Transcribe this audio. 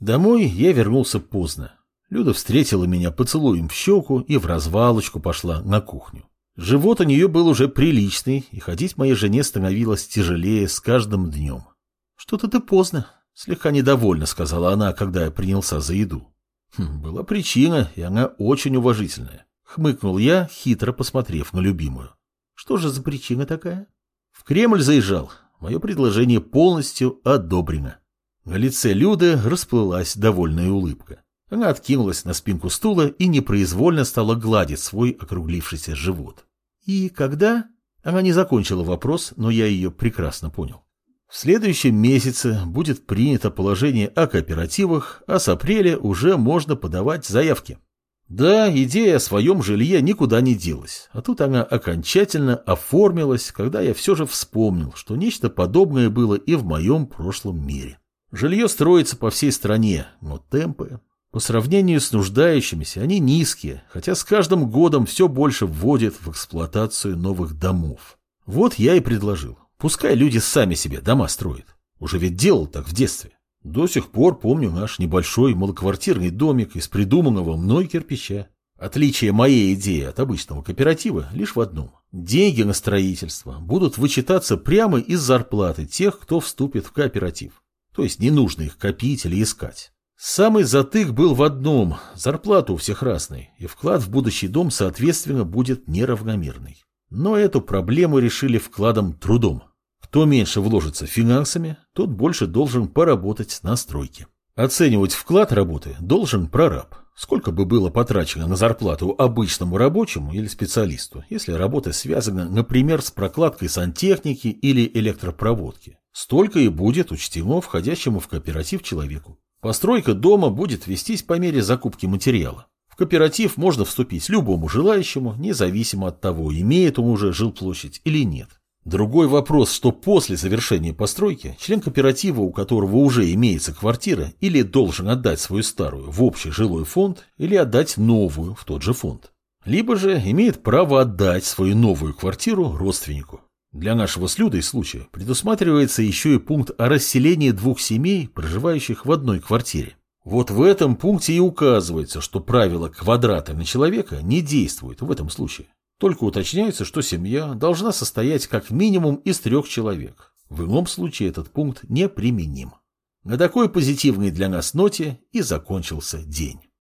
Домой я вернулся поздно. Люда встретила меня поцелуем в щеку и в развалочку пошла на кухню. Живот у нее был уже приличный, и ходить моей жене становилось тяжелее с каждым днем. «Что-то ты поздно», — слегка недовольно сказала она, когда я принялся за еду. Хм, была причина, и она очень уважительная. Хмыкнул я, хитро посмотрев на любимую. Что же за причина такая? В Кремль заезжал. Мое предложение полностью одобрено. На лице Люды расплылась довольная улыбка. Она откинулась на спинку стула и непроизвольно стала гладить свой округлившийся живот. «И когда?» Она не закончила вопрос, но я ее прекрасно понял. В следующем месяце будет принято положение о кооперативах, а с апреля уже можно подавать заявки. Да, идея о своем жилье никуда не делась, а тут она окончательно оформилась, когда я все же вспомнил, что нечто подобное было и в моем прошлом мире. Жилье строится по всей стране, но темпы... По сравнению с нуждающимися они низкие, хотя с каждым годом все больше вводят в эксплуатацию новых домов. Вот я и предложил. Пускай люди сами себе дома строят. Уже ведь делал так в детстве. До сих пор помню наш небольшой малоквартирный домик из придуманного мной кирпича. Отличие моей идеи от обычного кооператива лишь в одном. Деньги на строительство будут вычитаться прямо из зарплаты тех, кто вступит в кооператив. То есть не нужно их копить или искать. Самый затык был в одном – зарплата у всех разная, и вклад в будущий дом, соответственно, будет неравномерный. Но эту проблему решили вкладом трудом. Кто меньше вложится финансами, тот больше должен поработать на стройке. Оценивать вклад работы должен прораб. Сколько бы было потрачено на зарплату обычному рабочему или специалисту, если работа связана, например, с прокладкой сантехники или электропроводки. Столько и будет учтено входящему в кооператив человеку. Постройка дома будет вестись по мере закупки материала. В кооператив можно вступить любому желающему, независимо от того, имеет он уже жилплощадь или нет. Другой вопрос, что после завершения постройки член кооператива, у которого уже имеется квартира, или должен отдать свою старую в общий жилой фонд, или отдать новую в тот же фонд. Либо же имеет право отдать свою новую квартиру родственнику. Для нашего с Людой случая предусматривается еще и пункт о расселении двух семей, проживающих в одной квартире. Вот в этом пункте и указывается, что правило квадрата на человека не действует в этом случае. Только уточняется, что семья должна состоять как минимум из трех человек. В ином случае этот пункт неприменим. На такой позитивной для нас ноте и закончился день.